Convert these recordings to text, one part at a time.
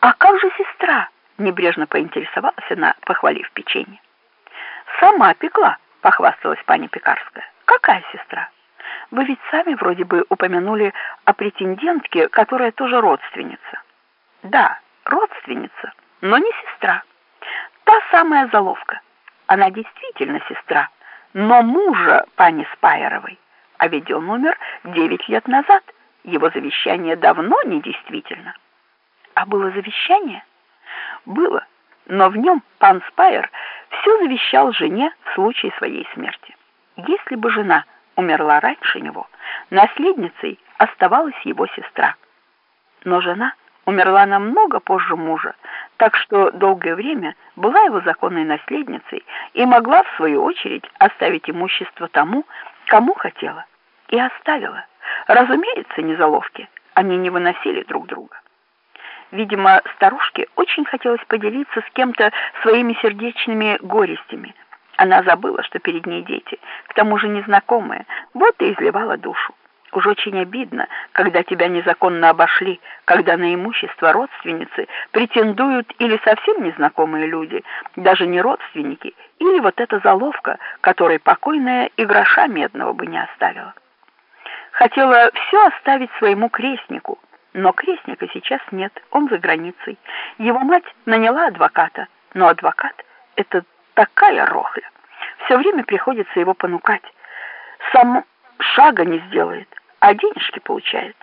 «А как же сестра?» — небрежно поинтересовалась она, похвалив печенье. «Сама пекла», — похвасталась пани Пекарская. «Какая сестра? Вы ведь сами вроде бы упомянули о претендентке, которая тоже родственница». «Да, родственница, но не сестра. Та самая заловка. Она действительно сестра, но мужа пани Спайеровой. А ведь он умер девять лет назад. Его завещание давно недействительно». А было завещание? Было, но в нем пан Спайер все завещал жене в случае своей смерти. Если бы жена умерла раньше него, наследницей оставалась его сестра. Но жена умерла намного позже мужа, так что долгое время была его законной наследницей и могла, в свою очередь, оставить имущество тому, кому хотела. И оставила. Разумеется, не заловки. Они не выносили друг друга. Видимо, старушке очень хотелось поделиться с кем-то своими сердечными горестями. Она забыла, что перед ней дети, к тому же незнакомые, вот и изливала душу. Уж очень обидно, когда тебя незаконно обошли, когда на имущество родственницы претендуют или совсем незнакомые люди, даже не родственники, или вот эта заловка, которой покойная и гроша медного бы не оставила. Хотела все оставить своему крестнику, но крестника сейчас нет, он за границей. Его мать наняла адвоката, но адвокат — это такая рохля. Все время приходится его понукать. Сам шага не сделает, а денежки получает.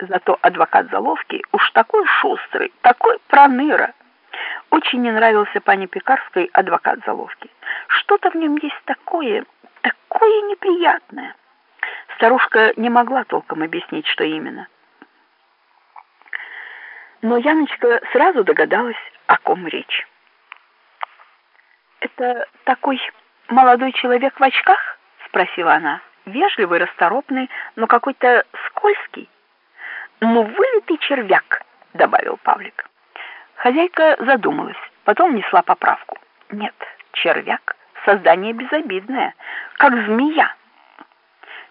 Зато адвокат Заловки уж такой шустрый, такой проныра. Очень не нравился пане Пекарской адвокат Заловки. Что-то в нем есть такое, такое неприятное. Старушка не могла толком объяснить, что именно. Но Яночка сразу догадалась, о ком речь. «Это такой молодой человек в очках?» — спросила она. «Вежливый, расторопный, но какой-то скользкий». «Ну, вылитый червяк», — добавил Павлик. Хозяйка задумалась, потом несла поправку. «Нет, червяк — создание безобидное, как змея».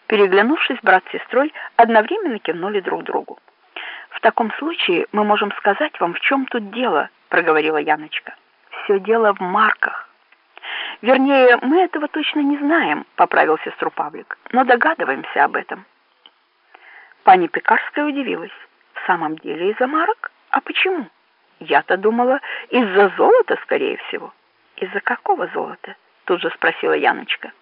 Переглянувшись, брат с сестрой одновременно кивнули друг другу. «В таком случае мы можем сказать вам, в чем тут дело», — проговорила Яночка. «Все дело в марках». «Вернее, мы этого точно не знаем», — поправил сестру Павлик, «но догадываемся об этом». Пани Пекарская удивилась. «В самом деле из-за марок? А почему?» «Я-то думала, из-за золота, скорее всего». «Из-за какого золота?» — тут же спросила Яночка.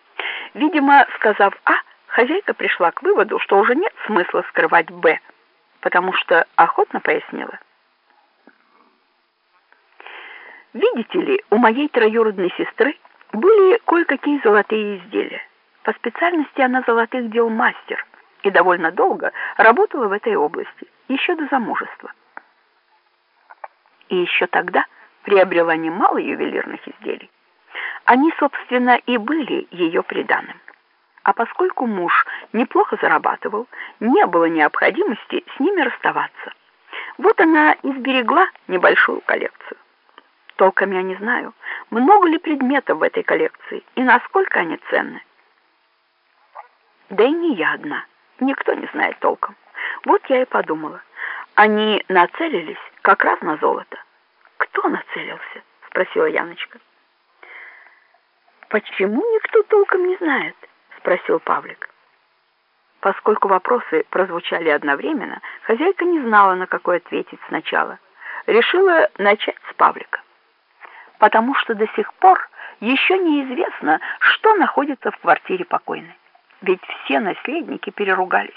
Видимо, сказав «А», хозяйка пришла к выводу, что уже нет смысла скрывать «Б», потому что охотно пояснила. Видите ли, у моей троюродной сестры были кое-какие золотые изделия. По специальности она золотых дел мастер и довольно долго работала в этой области, еще до замужества. И еще тогда приобрела немало ювелирных изделий. Они, собственно, и были ее приданым. А поскольку муж неплохо зарабатывал, не было необходимости с ними расставаться. Вот она и сберегла небольшую коллекцию. Толком я не знаю, много ли предметов в этой коллекции и насколько они ценны. Да и не я одна, никто не знает толком. Вот я и подумала, они нацелились как раз на золото. Кто нацелился? Спросила Яночка. Почему никто толком не знает? Спросил Павлик. Поскольку вопросы прозвучали одновременно, хозяйка не знала, на какой ответить сначала. Решила начать с Павлика. Потому что до сих пор еще неизвестно, что находится в квартире покойной. Ведь все наследники переругались.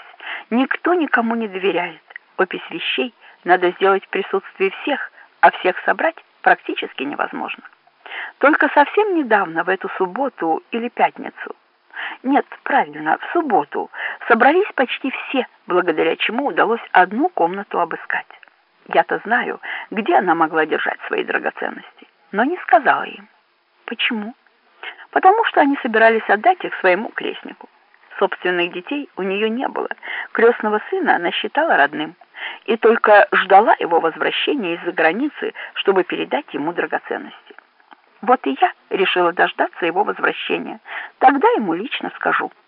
Никто никому не доверяет. Опись вещей надо сделать в присутствии всех, а всех собрать практически невозможно. Только совсем недавно, в эту субботу или пятницу, нет, правильно, в субботу собрались почти все, благодаря чему удалось одну комнату обыскать. Я-то знаю, где она могла держать свои драгоценности, но не сказала им. Почему? Потому что они собирались отдать их своему крестнику. Собственных детей у нее не было. Крестного сына она считала родным и только ждала его возвращения из-за границы, чтобы передать ему драгоценности. Вот и я решила дождаться его возвращения. Тогда ему лично скажу –